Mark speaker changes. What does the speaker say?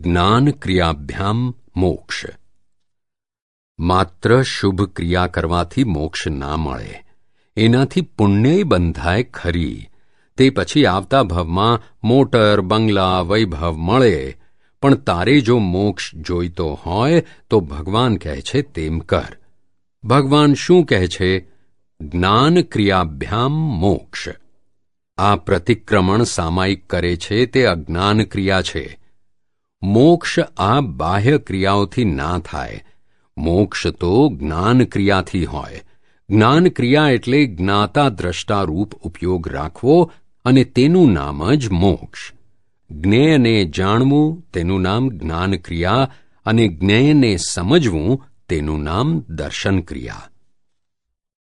Speaker 1: જ્ઞાન ક્રિયાભ્યામ મોક્ષ. માત્ર શુભ ક્રિયા કરવાથી મોક્ષ ના મળે. એનાથી પુણ્યય બંધાય ખરી. તે પછી આવતા ભવમાં મોટર, બંગલા, વૈભવ મળે. પણ તારે જો મોક્ષ જોઈતો હોય, તો ભગવાન કહે છે તેમ કર. ભગવાન શું કહે છે? જ્ઞાન ક્રિયાભ્યામ મોક્ષ. આ પ્રતિક્રમણ સામાયિક કરે છે, તે અજ્ઞાન ક્રિયા છે. મોક્ષ આ બાહ્ય ક્રિયાઓથી ના થાય. મોક્ષ તો જ્ઞાન ક્રિયાથી હોય. જ્ઞાન ક્રિયા એટલે જ્ઞાતા દ્રષ્ટા રૂપ ઉપયોગ રાખવો અને તેનું નામ જ મોક્ષ. જ્ઞેયને જાણવું, તેનું નામ જ્ઞાન ક્રિયા અને જ્ઞેયને સમજવું, તેનું નામ દર્શન ક્રિયા.